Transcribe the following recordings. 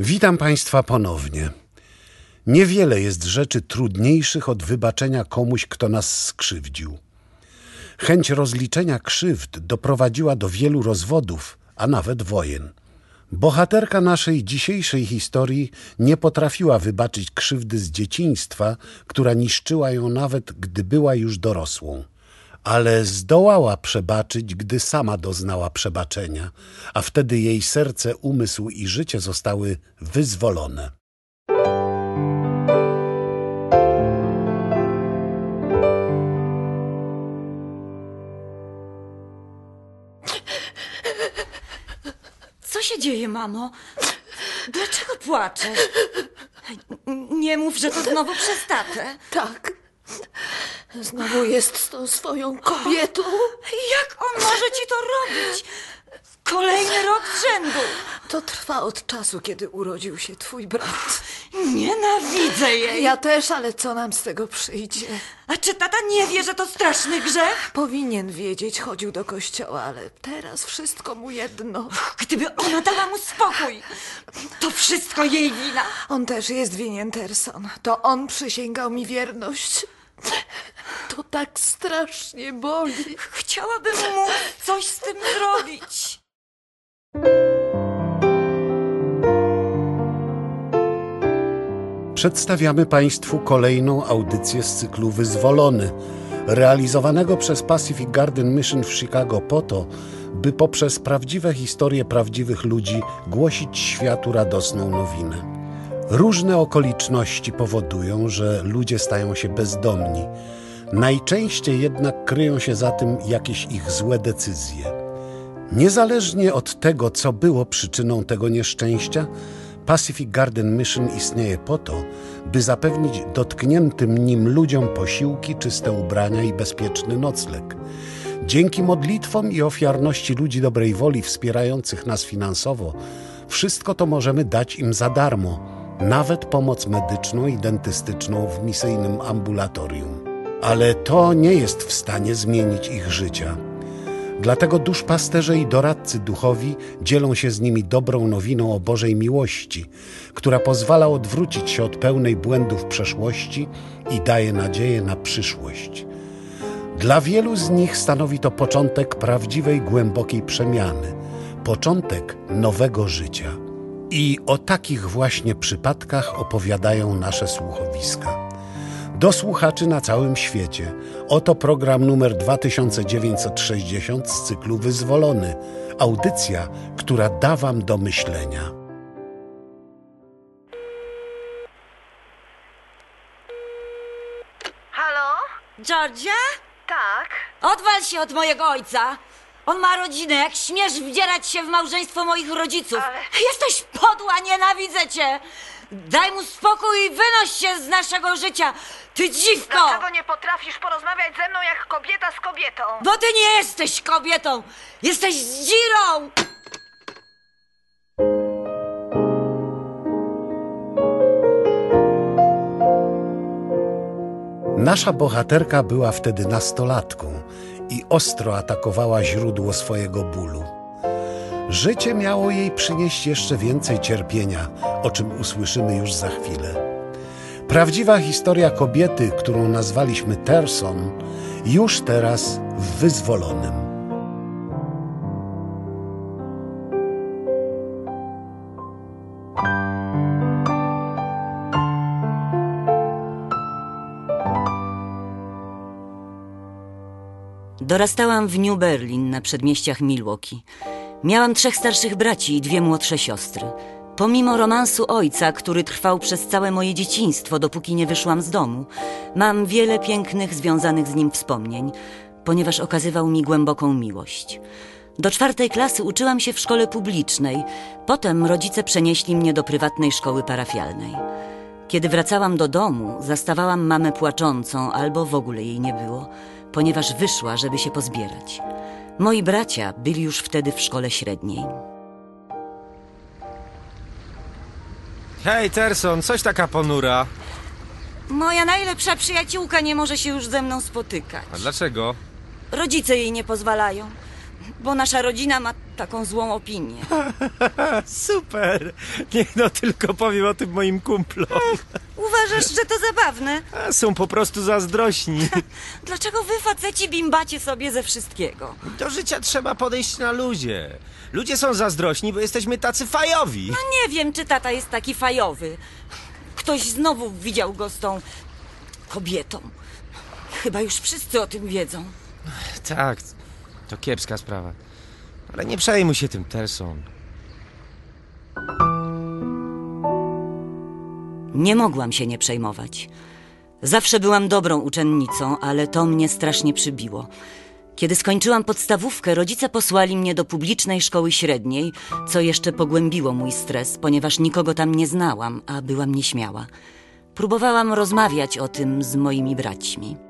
Witam Państwa ponownie. Niewiele jest rzeczy trudniejszych od wybaczenia komuś, kto nas skrzywdził. Chęć rozliczenia krzywd doprowadziła do wielu rozwodów, a nawet wojen. Bohaterka naszej dzisiejszej historii nie potrafiła wybaczyć krzywdy z dzieciństwa, która niszczyła ją nawet gdy była już dorosłą. Ale zdołała przebaczyć, gdy sama doznała przebaczenia, a wtedy jej serce, umysł i życie zostały wyzwolone. Co się dzieje, mamo? Dlaczego płaczesz? Nie mów, że to znowu przez tatę. Tak. Znowu jest z tą swoją kobietą. Jak on może ci to robić? Kolejny rok z rzędu. To trwa od czasu, kiedy urodził się twój brat. Nienawidzę jej. Ja też, ale co nam z tego przyjdzie? A czy tata nie wie, że to straszny grzech? Powinien wiedzieć, chodził do kościoła, ale teraz wszystko mu jedno. Gdyby ona dała mu spokój, to wszystko jej wina. On też jest winien Terson. To on przysięgał mi wierność. To tak strasznie boli. Chciałabym mu coś z tym zrobić. Przedstawiamy Państwu kolejną audycję z cyklu Wyzwolony, realizowanego przez Pacific Garden Mission w Chicago po to, by poprzez prawdziwe historie prawdziwych ludzi głosić światu radosną nowinę. Różne okoliczności powodują, że ludzie stają się bezdomni. Najczęściej jednak kryją się za tym jakieś ich złe decyzje. Niezależnie od tego, co było przyczyną tego nieszczęścia, Pacific Garden Mission istnieje po to, by zapewnić dotkniętym nim ludziom posiłki, czyste ubrania i bezpieczny nocleg. Dzięki modlitwom i ofiarności ludzi dobrej woli wspierających nas finansowo, wszystko to możemy dać im za darmo, nawet pomoc medyczną i dentystyczną w misyjnym ambulatorium. Ale to nie jest w stanie zmienić ich życia. Dlatego duszpasterze i doradcy duchowi dzielą się z nimi dobrą nowiną o Bożej miłości, która pozwala odwrócić się od pełnej błędów przeszłości i daje nadzieję na przyszłość. Dla wielu z nich stanowi to początek prawdziwej, głębokiej przemiany, początek nowego życia. I o takich właśnie przypadkach opowiadają nasze słuchowiska. Do słuchaczy na całym świecie. Oto program numer 2960 z cyklu Wyzwolony. Audycja, która da Wam do myślenia. Halo? Georgia? Tak. Odwal się od mojego ojca. On ma rodzinę. Jak śmiesz wdzierać się w małżeństwo moich rodziców? Ale- Jesteś podła, nienawidzę cię. Daj mu spokój i wynoś się z naszego życia. Ty dziwko! Dlaczego nie potrafisz porozmawiać ze mną jak kobieta z kobietą? Bo ty nie jesteś kobietą. Jesteś dzirą. Nasza bohaterka była wtedy nastolatką i ostro atakowała źródło swojego bólu. Życie miało jej przynieść jeszcze więcej cierpienia, o czym usłyszymy już za chwilę. Prawdziwa historia kobiety, którą nazwaliśmy Terson, już teraz w wyzwolonym. Dorastałam w New Berlin na przedmieściach Milwaukee. Miałam trzech starszych braci i dwie młodsze siostry. Pomimo romansu ojca, który trwał przez całe moje dzieciństwo, dopóki nie wyszłam z domu, mam wiele pięknych związanych z nim wspomnień, ponieważ okazywał mi głęboką miłość. Do czwartej klasy uczyłam się w szkole publicznej, potem rodzice przenieśli mnie do prywatnej szkoły parafialnej. Kiedy wracałam do domu, zastawałam mamę płaczącą albo w ogóle jej nie było, ponieważ wyszła, żeby się pozbierać. Moi bracia byli już wtedy w szkole średniej. Hej, Terson, coś taka ponura. Moja najlepsza przyjaciółka nie może się już ze mną spotykać. A dlaczego? Rodzice jej nie pozwalają, bo nasza rodzina ma taką złą opinię. Super! Niech no tylko powiem o tym moim kumplom. Uważasz, że to zabawne? A, Są po prostu zazdrośni. Dlaczego wy faceci bimbacie sobie ze wszystkiego? Do życia trzeba podejść na luzie. Ludzie są zazdrośni, bo jesteśmy tacy fajowi. No nie wiem, czy tata jest taki fajowy. Ktoś znowu widział go z tą kobietą. Chyba już wszyscy o tym wiedzą. Tak, to kiepska sprawa. Ale nie przejmuj się tym, Terson. Nie mogłam się nie przejmować. Zawsze byłam dobrą uczennicą, ale to mnie strasznie przybiło. Kiedy skończyłam podstawówkę, rodzice posłali mnie do publicznej szkoły średniej, co jeszcze pogłębiło mój stres, ponieważ nikogo tam nie znałam, a byłam nieśmiała. Próbowałam rozmawiać o tym z moimi braćmi.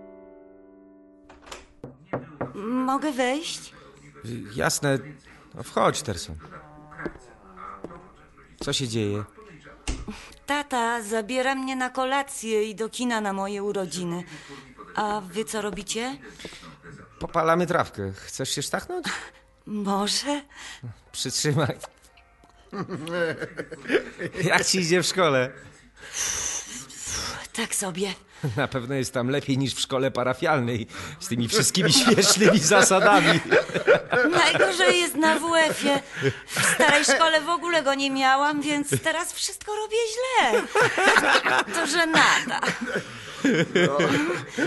Mogę wejść? Jasne. No wchodź, Terson. Co się dzieje? Tata zabiera mnie na kolację i do kina na moje urodziny. A wy co robicie? Popalamy trawkę. Chcesz się sztachnąć? Może? Przytrzymaj. Jak ci idzie w szkole? Tak sobie. Na pewno jest tam lepiej niż w szkole parafialnej z tymi wszystkimi śmiesznymi zasadami. Najgorzej jest na WF-ie. W starej szkole w ogóle go nie miałam, więc teraz wszystko robię źle. To żenada.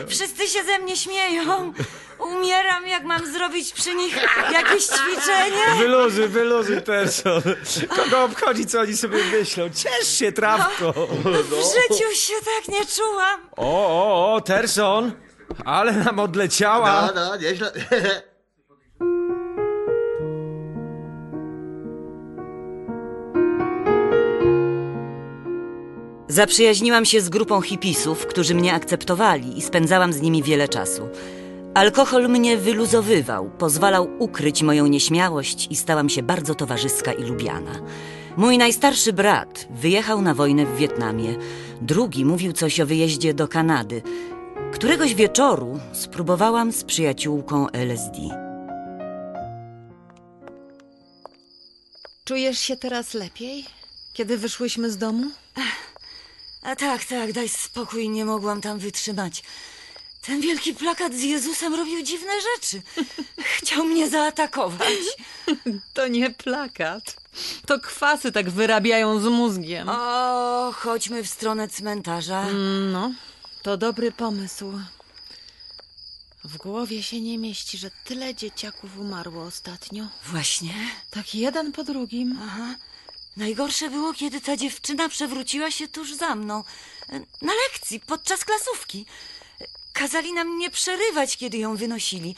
Wszyscy się ze mnie śmieją. Umieram, jak mam zrobić przy nich jakieś ćwiczenie. Wyluzuj, wyluzuj, Terson. Kogo obchodzi, co oni sobie myślą? Ciesz się, trawko. W życiu się tak nie czułam. O, o, o, Terson. Ale nam odleciała. No, no, nieźle. Zaprzyjaźniłam się z grupą hipisów, którzy mnie akceptowali i spędzałam z nimi wiele czasu. Alkohol mnie wyluzowywał, pozwalał ukryć moją nieśmiałość i stałam się bardzo towarzyska i lubiana. Mój najstarszy brat wyjechał na wojnę w Wietnamie, drugi mówił coś o wyjeździe do Kanady. Któregoś wieczoru spróbowałam z przyjaciółką LSD. Czujesz się teraz lepiej, kiedy wyszłyśmy z domu? A tak, tak, daj spokój, nie mogłam tam wytrzymać. Ten wielki plakat z Jezusem robił dziwne rzeczy. Chciał mnie zaatakować. To nie plakat. To kwasy tak wyrabiają z mózgiem. O, chodźmy w stronę cmentarza. No, to dobry pomysł. W głowie się nie mieści, że tyle dzieciaków umarło ostatnio. Właśnie. Tak jeden po drugim. Aha. Najgorsze było, kiedy ta dziewczyna przewróciła się tuż za mną. Na lekcji, podczas klasówki. Kazali nam nie przerywać, kiedy ją wynosili.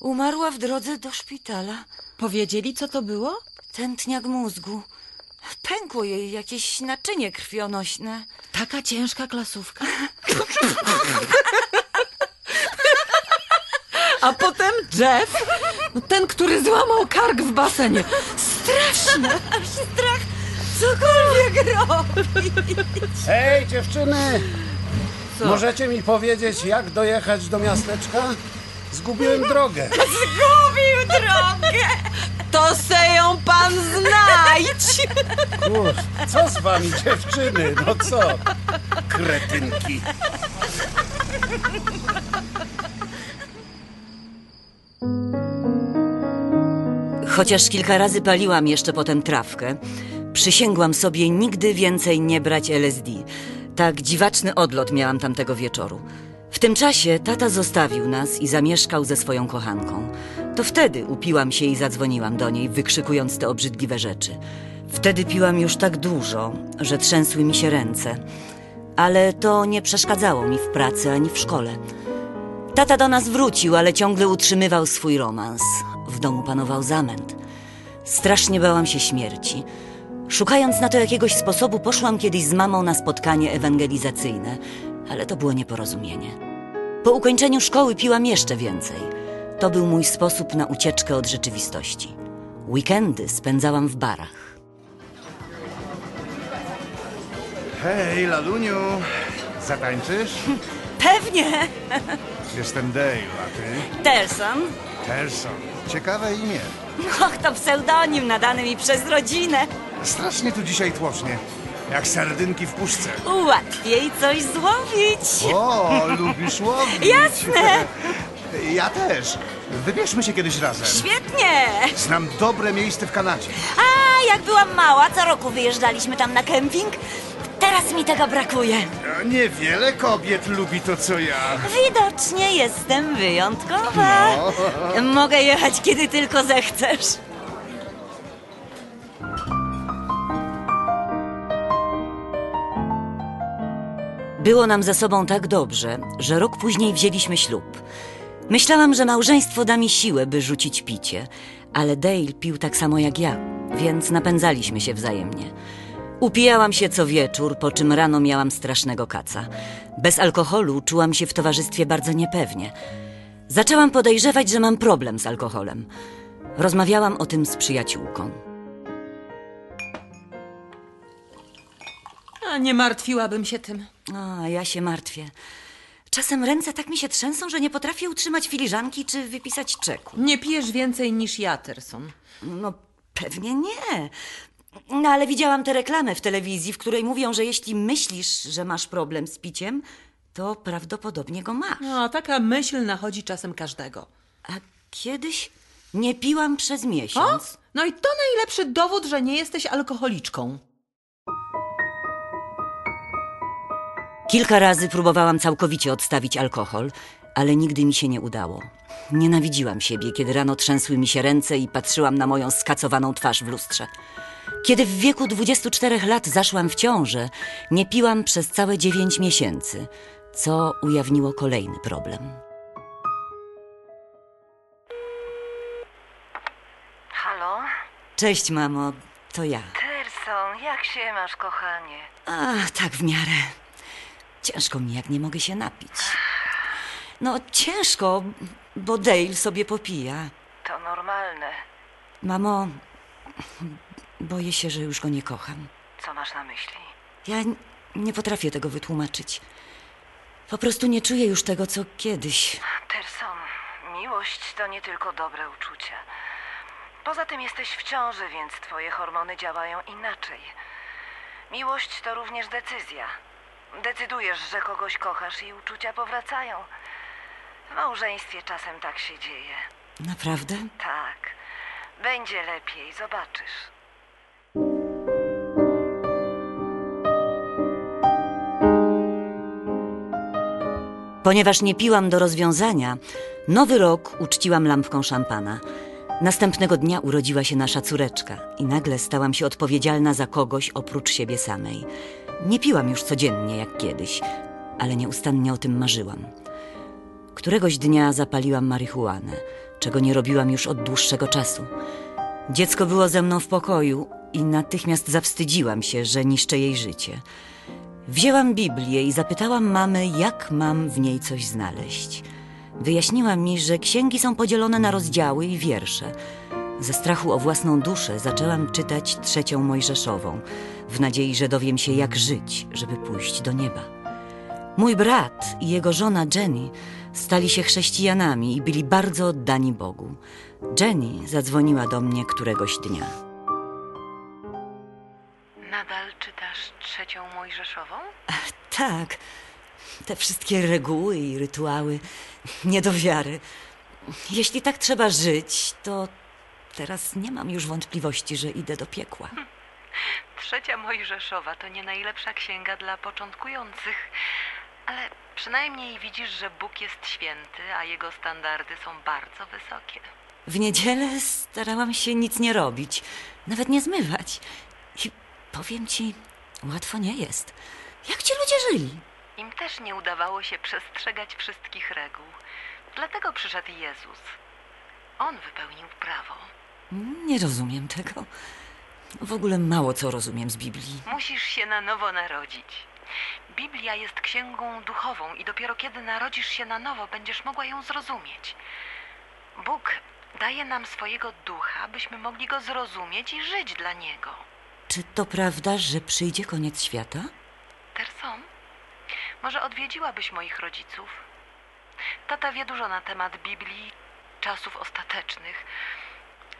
Umarła w drodze do szpitala. Powiedzieli, co to było? Tętniak mózgu. Pękło jej jakieś naczynie krwionośne. Taka ciężka klasówka. A potem Jeff, ten, który złamał kark w basenie. Straszne. Aż strach cokolwiek robić. Hej, dziewczyny! Co? Możecie mi powiedzieć, jak dojechać do miasteczka? Zgubiłem drogę. Zgubił drogę. To se ją pan znajdź. Kur, co z wami, dziewczyny? No co? Kretynki. Chociaż kilka razy paliłam jeszcze potem trawkę, przysięgłam sobie nigdy więcej nie brać LSD. Tak dziwaczny odlot miałam tamtego wieczoru. W tym czasie tata zostawił nas i zamieszkał ze swoją kochanką. To wtedy upiłam się i zadzwoniłam do niej, wykrzykując te obrzydliwe rzeczy. Wtedy piłam już tak dużo, że trzęsły mi się ręce. Ale to nie przeszkadzało mi w pracy ani w szkole. Tata do nas wrócił, ale ciągle utrzymywał swój romans. W domu panował zamęt. Strasznie bałam się śmierci. Szukając na to jakiegoś sposobu, poszłam kiedyś z mamą na spotkanie ewangelizacyjne, ale to było nieporozumienie. Po ukończeniu szkoły piłam jeszcze więcej. To był mój sposób na ucieczkę od rzeczywistości. Weekendy spędzałam w barach. Hej, Laluniu! Zatańczysz? Pewnie! Jestem Dale, a ty? Terson, Terson. Ciekawe imię. Och, to pseudonim nadany mi przez rodzinę. Strasznie tu dzisiaj tłocznie. Jak sardynki w puszce. Łatwiej coś złowić. O, lubisz łowić. Jasne. Ja też. Wybierzmy się kiedyś razem. Świetnie! Znam dobre miejsce w Kanadzie. A jak byłam mała, co roku wyjeżdżaliśmy tam na kemping. Teraz mi tego brakuje. Niewiele kobiet lubi to, co ja. Widocznie jestem wyjątkowa. Mogę jechać, kiedy tylko zechcesz. Było nam ze sobą tak dobrze, że rok później wzięliśmy ślub. Myślałam, że małżeństwo da mi siłę, by rzucić picie, ale Dale pił tak samo jak ja, więc napędzaliśmy się wzajemnie. Upijałam się co wieczór, po czym rano miałam strasznego kaca. Bez alkoholu czułam się w towarzystwie bardzo niepewnie. Zaczęłam podejrzewać, że mam problem z alkoholem. Rozmawiałam o tym z przyjaciółką. A nie martwiłabym się tym. A, ja się martwię. Czasem ręce tak mi się trzęsą, że nie potrafię utrzymać filiżanki czy wypisać czeku. Nie pijesz więcej niż Jaterson. No, pewnie nie. No, ale widziałam tę reklamę w telewizji, w której mówią, że jeśli myślisz, że masz problem z piciem, to prawdopodobnie go masz. No, taka myśl nachodzi czasem każdego. A kiedyś nie piłam przez O? miesiąc. No i to najlepszy dowód, że nie jesteś alkoholiczką. Kilka razy próbowałam całkowicie odstawić alkohol, ale nigdy mi się nie udało. Nienawidziłam siebie, kiedy rano trzęsły mi się ręce i patrzyłam na moją skacowaną twarz w lustrze. Kiedy w wieku 24 lat zaszłam w ciążę, nie piłam przez całe 9 miesięcy, co ujawniło kolejny problem. Halo? Cześć, mamo, to ja. Terson, jak się masz, kochanie? A, tak w miarę. Ciężko mi, jak nie mogę się napić. No, ciężko, bo Dale sobie popija. To normalne. Mamo, boję się, że już go nie kocham. Co masz na myśli? Ja nie potrafię tego wytłumaczyć. Po prostu nie czuję już tego, co kiedyś. Terson, miłość to nie tylko dobre uczucia. Poza tym jesteś w ciąży, więc twoje hormony działają inaczej. Miłość to również decyzja. Decydujesz, że kogoś kochasz i uczucia powracają. W małżeństwie czasem tak się dzieje. Naprawdę? Tak. Będzie lepiej, zobaczysz. Ponieważ nie piłam do rozwiązania, nowy rok uczciłam lampką szampana. Następnego dnia urodziła się nasza córeczka i nagle stałam się odpowiedzialna za kogoś oprócz siebie samej. Nie piłam już codziennie jak kiedyś, ale nieustannie o tym marzyłam. Któregoś dnia zapaliłam marihuanę, czego nie robiłam już od dłuższego czasu. Dziecko było ze mną w pokoju i natychmiast zawstydziłam się, że niszczę jej życie. Wzięłam Biblię i zapytałam mamy, jak mam w niej coś znaleźć. Wyjaśniła mi, że księgi są podzielone na rozdziały i wiersze. Ze strachu o własną duszę zaczęłam czytać trzecią Mojżeszową, w nadziei, że dowiem się, jak żyć, żeby pójść do nieba. Mój brat i jego żona Jenny stali się chrześcijanami i byli bardzo oddani Bogu. Jenny zadzwoniła do mnie któregoś dnia. Nadal czytasz trzecią Mojżeszową? Tak, te wszystkie reguły i rytuały, nie do wiary. Jeśli tak trzeba żyć, to teraz nie mam już wątpliwości, że idę do piekła. Trzecia Mojżeszowa to nie najlepsza księga dla początkujących, ale przynajmniej widzisz, że Bóg jest święty, a jego standardy są bardzo wysokie. W niedzielę starałam się nic nie robić, nawet nie zmywać. I powiem ci, łatwo nie jest. Jak ci ludzie żyli? Im też nie udawało się przestrzegać wszystkich reguł. Dlatego przyszedł Jezus. On wypełnił prawo. Nie rozumiem tego. W ogóle mało co rozumiem z Biblii. Musisz się na nowo narodzić. Biblia jest księgą duchową i dopiero kiedy narodzisz się na nowo, będziesz mogła ją zrozumieć. Bóg daje nam swojego ducha, byśmy mogli go zrozumieć i żyć dla niego. Czy to prawda, że przyjdzie koniec świata? Terson, może odwiedziłabyś moich rodziców? Tata wie dużo na temat Biblii, czasów ostatecznych.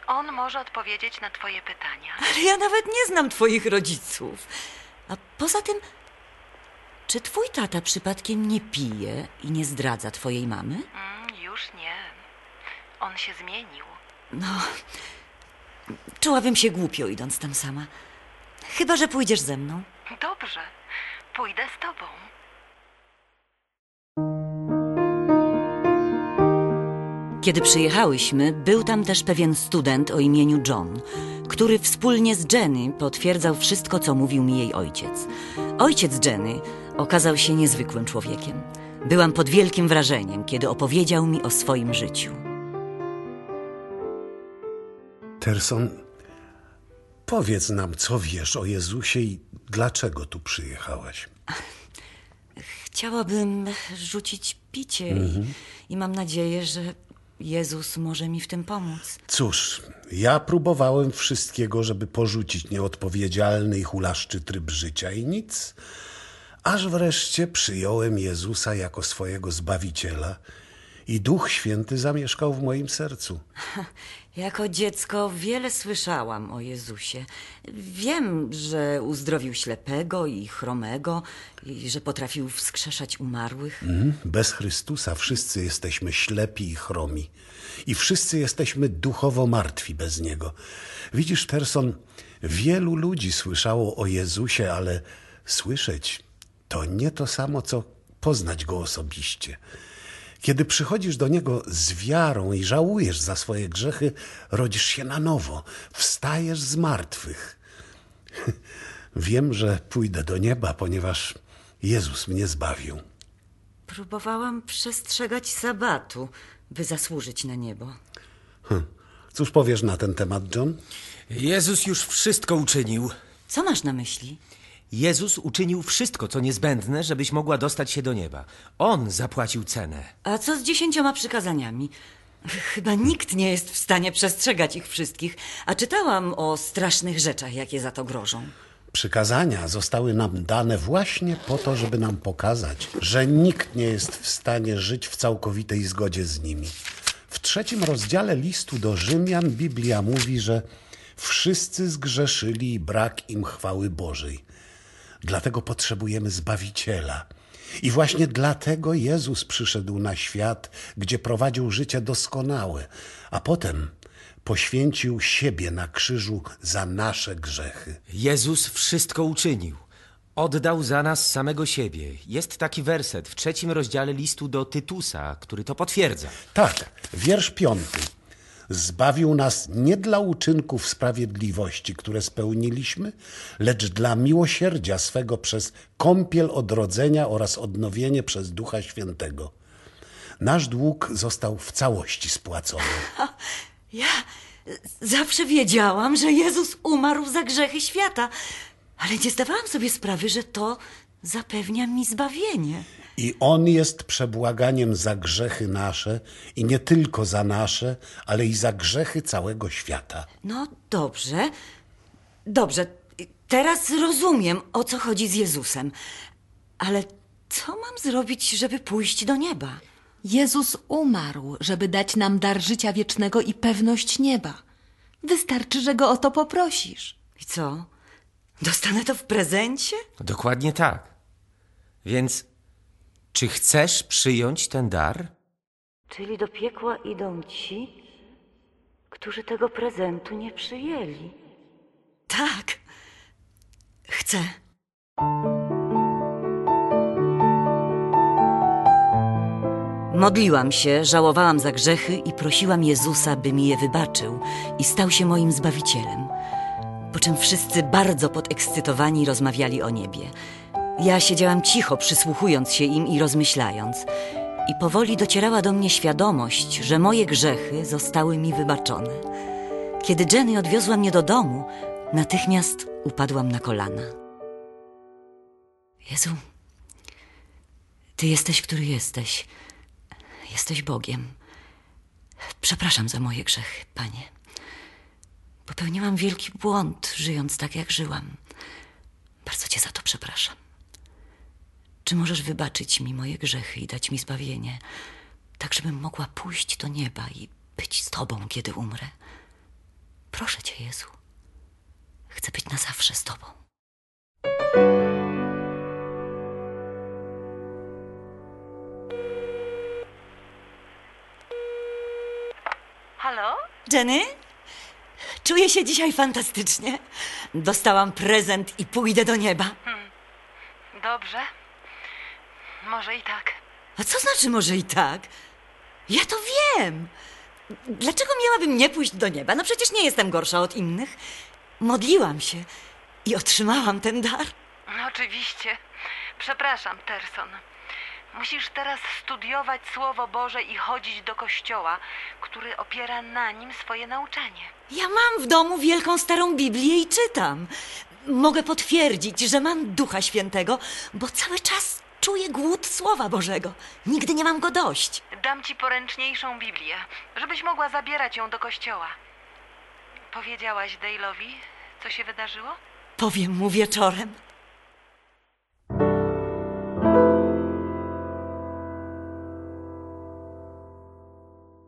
On może odpowiedzieć na twoje pytania. Ale ja nawet nie znam twoich rodziców. A poza tym, czy twój tata przypadkiem nie pije i nie zdradza twojej mamy? Mm, już nie. On się zmienił. No, czułabym się głupio idąc tam sama. Chyba, że pójdziesz ze mną. Dobrze, pójdę z tobą. Kiedy przyjechałyśmy, był tam też pewien student o imieniu John, który wspólnie z Jenny potwierdzał wszystko, co mówił mi jej ojciec. Ojciec Jenny okazał się niezwykłym człowiekiem. Byłam pod wielkim wrażeniem, kiedy opowiedział mi o swoim życiu. Terson, powiedz nam, co wiesz o Jezusie i dlaczego tu przyjechałaś. Chciałabym rzucić picie i, i mam nadzieję, że Jezus może mi w tym pomóc. Cóż, ja próbowałem wszystkiego, żeby porzucić nieodpowiedzialny i hulaszczy tryb życia i nic. Aż wreszcie przyjąłem Jezusa jako swojego Zbawiciela i Duch Święty zamieszkał w moim sercu. Jako dziecko wiele słyszałam o Jezusie. Wiem, że uzdrowił ślepego i chromego, i że potrafił wskrzeszać umarłych. Mhm. Bez Chrystusa wszyscy jesteśmy ślepi i chromi. I wszyscy jesteśmy duchowo martwi bez Niego. Widzisz, Terson, wielu ludzi słyszało o Jezusie, ale słyszeć to nie to samo, co poznać Go osobiście. Kiedy przychodzisz do Niego z wiarą i żałujesz za swoje grzechy, rodzisz się na nowo, wstajesz z martwych. Wiem, że pójdę do nieba, ponieważ Jezus mnie zbawił. Próbowałam przestrzegać sabatu, by zasłużyć na niebo. Cóż powiesz na ten temat, John? Jezus już wszystko uczynił. Co masz na myśli? Jezus uczynił wszystko, co niezbędne, żebyś mogła dostać się do nieba. On zapłacił cenę. A co z dziesięcioma przykazaniami? Chyba nikt nie jest w stanie przestrzegać ich wszystkich, a czytałam o strasznych rzeczach, jakie za to grożą. Przykazania zostały nam dane właśnie po to, żeby nam pokazać, że nikt nie jest w stanie żyć w całkowitej zgodzie z nimi. W trzecim rozdziale listu do Rzymian Biblia mówi, że wszyscy zgrzeszyli i brak im chwały Bożej. Dlatego potrzebujemy Zbawiciela. I właśnie dlatego Jezus przyszedł na świat, gdzie prowadził życie doskonałe, a potem poświęcił siebie na krzyżu za nasze grzechy. Jezus wszystko uczynił. Oddał za nas samego siebie. Jest taki werset w trzecim rozdziale listu do Tytusa, który to potwierdza. Tak, wiersz piąty. Zbawił nas nie dla uczynków sprawiedliwości, które spełniliśmy, lecz dla miłosierdzia swego przez kąpiel odrodzenia oraz odnowienie przez Ducha Świętego. Nasz dług został w całości spłacony. Ja zawsze wiedziałam, że Jezus umarł za grzechy świata, ale nie zdawałam sobie sprawy, że to zapewnia mi zbawienie. I On jest przebłaganiem za grzechy nasze i nie tylko za nasze, ale i za grzechy całego świata. No dobrze, dobrze. Teraz rozumiem, o co chodzi z Jezusem. Ale co mam zrobić, żeby pójść do nieba? Jezus umarł, żeby dać nam dar życia wiecznego i pewność nieba. Wystarczy, że go o to poprosisz. I co? Dostanę to w prezencie? Dokładnie tak. Więc czy chcesz przyjąć ten dar? Czyli do piekła idą ci, którzy tego prezentu nie przyjęli. Tak, chcę. Modliłam się, żałowałam za grzechy i prosiłam Jezusa, by mi je wybaczył i stał się moim zbawicielem. Po czym wszyscy bardzo podekscytowani rozmawiali o niebie. Ja siedziałam cicho, przysłuchując się im i rozmyślając. I powoli docierała do mnie świadomość, że moje grzechy zostały mi wybaczone. Kiedy Jenny odwiozła mnie do domu, natychmiast upadłam na kolana. Jezu, Ty jesteś, który jesteś. Jesteś Bogiem. Przepraszam za moje grzechy, Panie. Popełniłam wielki błąd, żyjąc tak, jak żyłam. Bardzo Cię za to przepraszam. Czy możesz wybaczyć mi moje grzechy i dać mi zbawienie, tak żebym mogła pójść do nieba i być z Tobą, kiedy umrę? Proszę cię, Jezu. Chcę być na zawsze z tobą. Halo? Jenny? Czuję się dzisiaj fantastycznie. Dostałam prezent i pójdę do nieba. Dobrze. Może i tak. A co znaczy może i tak? Ja to wiem. Dlaczego miałabym nie pójść do nieba? No przecież nie jestem gorsza od innych. Modliłam się i otrzymałam ten dar. No, oczywiście. Przepraszam, Terson. Musisz teraz studiować Słowo Boże i chodzić do kościoła, który opiera na nim swoje nauczanie. Ja mam w domu wielką starą Biblię i czytam. Mogę potwierdzić, że mam Ducha Świętego, bo cały czas czuję głód Słowa Bożego. Nigdy nie mam go dość. Dam ci poręczniejszą Biblię, żebyś mogła zabierać ją do kościoła. Powiedziałaś Dale'owi, co się wydarzyło? Powiem mu wieczorem.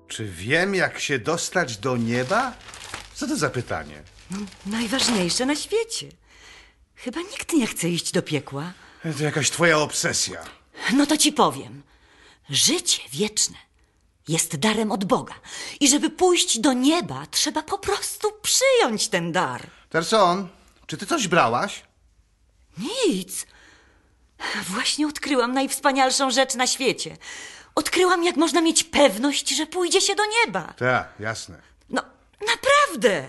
Czy wiem, jak się dostać do nieba? Co to za pytanie? Najważniejsze na świecie. Chyba nikt nie chce iść do piekła. To jakaś twoja obsesja. No to ci powiem. Życie wieczne jest darem od Boga. I żeby pójść do nieba, trzeba po prostu przyjąć ten dar. Terson, czy ty coś brałaś? Nic. Właśnie odkryłam najwspanialszą rzecz na świecie. Odkryłam, jak można mieć pewność, że pójdzie się do nieba. Tak, jasne. No, naprawdę.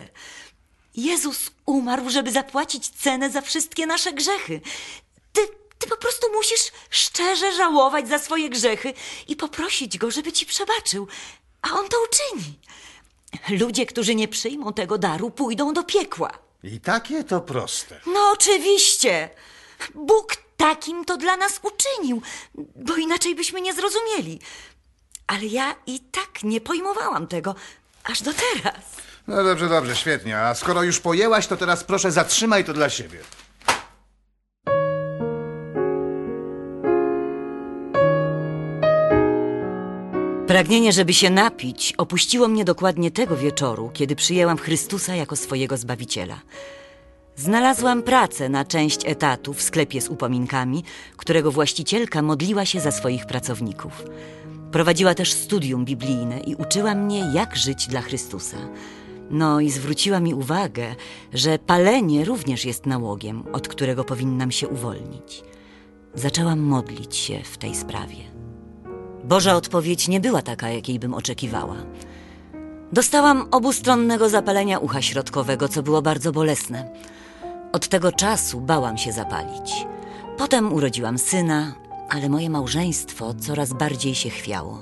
Jezus umarł, żeby zapłacić cenę za wszystkie nasze grzechy. Ty, ty po prostu musisz szczerze żałować za swoje grzechy i poprosić go, żeby ci przebaczył. A on to uczyni. Ludzie, którzy nie przyjmą tego daru, pójdą do piekła. I takie to proste. No oczywiście. Bóg takim to dla nas uczynił, bo inaczej byśmy nie zrozumieli. Ale ja i tak nie pojmowałam tego aż do teraz. No dobrze, dobrze, świetnie. A skoro już pojęłaś, to teraz proszę zatrzymaj to dla siebie. Pragnienie, żeby się napić, opuściło mnie dokładnie tego wieczoru, kiedy przyjęłam Chrystusa jako swojego Zbawiciela. Znalazłam pracę na część etatu w sklepie z upominkami, którego właścicielka modliła się za swoich pracowników. Prowadziła też studium biblijne i uczyła mnie, jak żyć dla Chrystusa. No i zwróciła mi uwagę, że palenie również jest nałogiem, od którego powinnam się uwolnić. Zaczęłam modlić się w tej sprawie. Boża odpowiedź nie była taka, jakiej bym oczekiwała. Dostałam obustronnego zapalenia ucha środkowego, co było bardzo bolesne. Od tego czasu bałam się zapalić. Potem urodziłam syna, ale moje małżeństwo coraz bardziej się chwiało.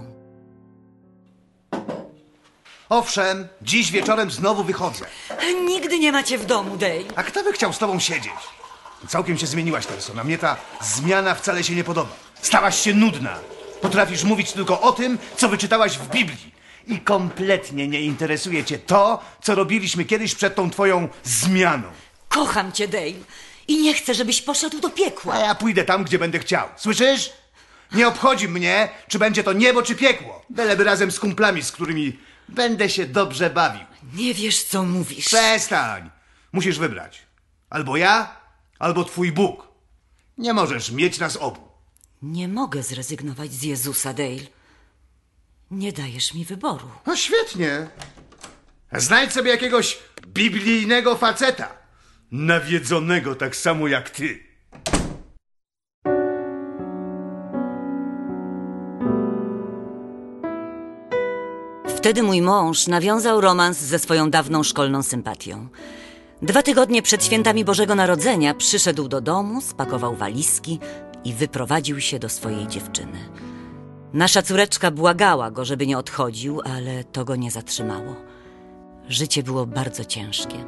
Owszem, dziś wieczorem znowu wychodzę. Nigdy nie macie w domu, Dale. A kto by chciał z tobą siedzieć? Całkiem się zmieniłaś, Terson. A mnie ta zmiana wcale się nie podoba. Stałaś się nudna. Potrafisz mówić tylko o tym, co wyczytałaś w Biblii. I kompletnie nie interesuje cię to, co robiliśmy kiedyś przed tą twoją zmianą. Kocham cię, Dale. I nie chcę, żebyś poszedł do piekła. A ja pójdę tam, gdzie będę chciał. Słyszysz? Nie obchodzi mnie, czy będzie to niebo, czy piekło. Byleby razem z kumplami, z którymi będę się dobrze bawił. Nie wiesz, co mówisz. Przestań! Musisz wybrać. Albo ja, albo twój Bóg. Nie możesz mieć nas obu. Nie mogę zrezygnować z Jezusa, Dale. Nie dajesz mi wyboru. No świetnie. Znajdź sobie jakiegoś biblijnego faceta. Nawiedzonego tak samo jak ty. Wtedy mój mąż nawiązał romans ze swoją dawną szkolną sympatią. Dwa tygodnie przed świętami Bożego Narodzenia przyszedł do domu, spakował walizki i wyprowadził się do swojej dziewczyny. Nasza córeczka błagała go, żeby nie odchodził, ale to go nie zatrzymało. Życie było bardzo ciężkie.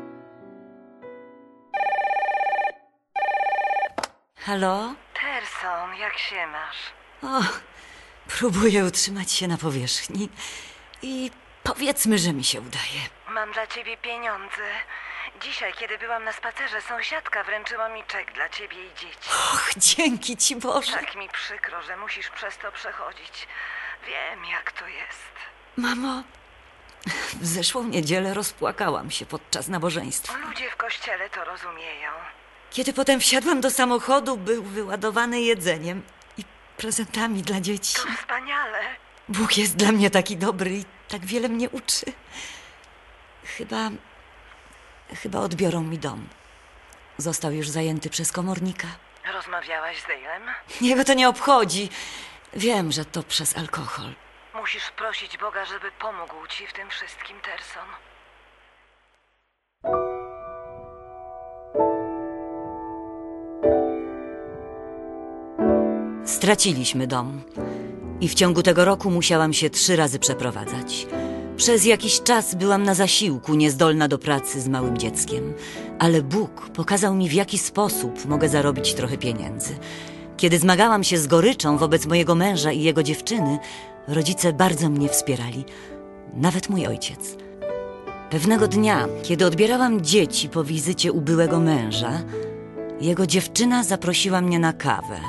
Halo? Terson, jak się masz? O, próbuję utrzymać się na powierzchni i powiedzmy, że mi się udaje. Mam dla ciebie pieniądze. Dzisiaj, kiedy byłam na spacerze, sąsiadka wręczyła mi czek dla ciebie i dzieci. Och, dzięki ci Boże. Tak mi przykro, że musisz przez to przechodzić. Wiem, jak to jest. Mamo, W zeszłą niedzielę rozpłakałam się podczas nabożeństwa. Ludzie w kościele to rozumieją. Kiedy potem wsiadłam do samochodu, był wyładowany jedzeniem i prezentami dla dzieci. To wspaniale. Bóg jest dla mnie taki dobry i tak wiele mnie uczy. Chyba. Chyba odbiorą mi dom. Został już zajęty przez komornika. Rozmawiałaś z Dale'em? Jego to nie obchodzi. Wiem, że to przez alkohol. Musisz prosić Boga, żeby pomógł ci w tym wszystkim, Terson. Straciliśmy dom. I w ciągu tego roku musiałam się trzy razy przeprowadzać. Przez jakiś czas byłam na zasiłku, niezdolna do pracy z małym dzieckiem. Ale Bóg pokazał mi, w jaki sposób mogę zarobić trochę pieniędzy. Kiedy zmagałam się z goryczą wobec mojego męża i jego dziewczyny, rodzice bardzo mnie wspierali. Nawet mój ojciec. Pewnego dnia, kiedy odbierałam dzieci po wizycie u byłego męża, jego dziewczyna zaprosiła mnie na kawę.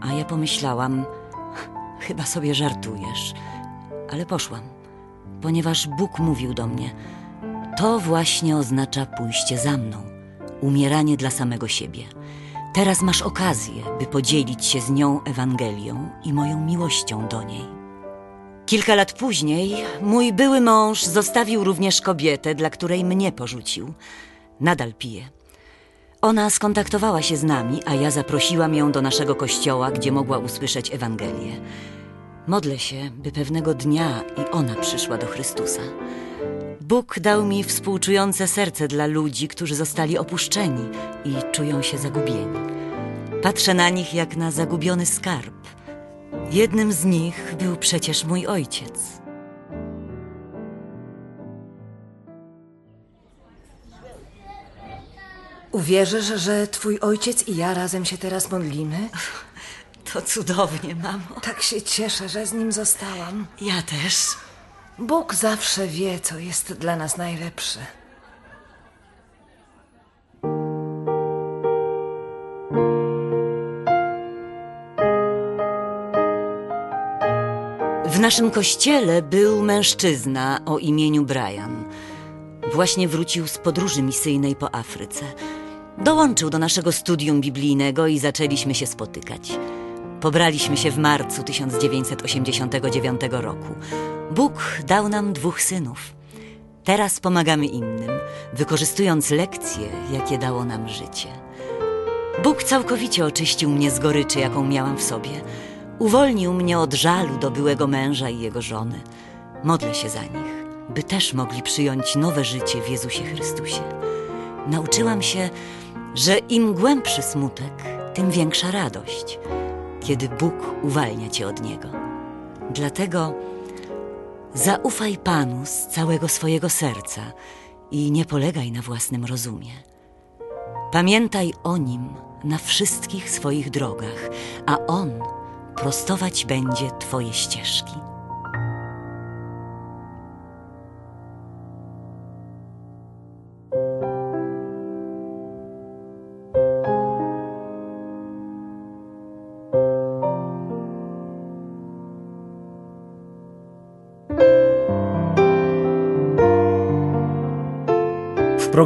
A ja pomyślałam, chyba sobie żartujesz. Ale poszłam, ponieważ Bóg mówił do mnie: To właśnie oznacza pójście za mną, umieranie dla samego siebie. Teraz masz okazję, by podzielić się z nią Ewangelią i moją miłością do niej. Kilka lat później mój były mąż zostawił również kobietę, dla której mnie porzucił. Nadal pije. Ona skontaktowała się z nami, a ja zaprosiłam ją do naszego kościoła, gdzie mogła usłyszeć Ewangelię. Modlę się, by pewnego dnia i ona przyszła do Chrystusa. Bóg dał mi współczujące serce dla ludzi, którzy zostali opuszczeni i czują się zagubieni. Patrzę na nich jak na zagubiony skarb. Jednym z nich był przecież mój ojciec. Uwierzysz, że twój ojciec i ja razem się teraz modlimy? To cudownie, mamo. Tak się cieszę, że z nim zostałam. Ja też. Bóg zawsze wie, co jest dla nas najlepsze. W naszym kościele był mężczyzna o imieniu Brian. Właśnie wrócił z podróży misyjnej po Afryce. Dołączył do naszego studium biblijnego i zaczęliśmy się spotykać. Pobraliśmy się w marcu 1989 roku. Bóg dał nam dwóch synów. Teraz pomagamy innym, wykorzystując lekcje, jakie dało nam życie. Bóg całkowicie oczyścił mnie z goryczy, jaką miałam w sobie. Uwolnił mnie od żalu do byłego męża i jego żony. Modlę się za nich, by też mogli przyjąć nowe życie w Jezusie Chrystusie. Nauczyłam się, że im głębszy smutek, tym większa radość, kiedy Bóg uwalnia cię od niego. Dlatego zaufaj Panu z całego swojego serca i nie polegaj na własnym rozumie. Pamiętaj o nim na wszystkich swoich drogach, a on prostować będzie Twoje ścieżki.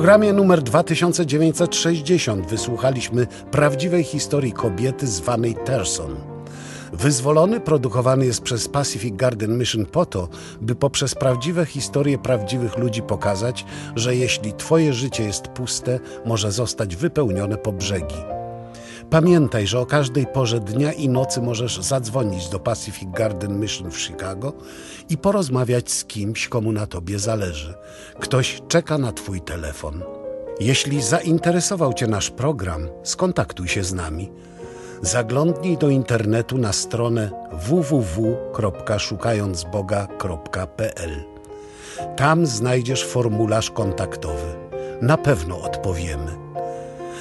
Programie numer 2960 wysłuchaliśmy prawdziwej historii kobiety zwanej Terson. Wyzwolony produkowany jest przez Pacific Garden Mission po to, by poprzez prawdziwe historie prawdziwych ludzi pokazać, że jeśli Twoje życie jest puste, może zostać wypełnione po brzegi. Pamiętaj, że o każdej porze dnia i nocy możesz zadzwonić do Pacific Garden Mission w Chicago i porozmawiać z kimś, komu na tobie zależy. Ktoś czeka na Twój telefon. Jeśli zainteresował Cię nasz program, skontaktuj się z nami. Zaglądnij do internetu na stronę www.szukającboga.pl. Tam znajdziesz formularz kontaktowy. Na pewno odpowiemy.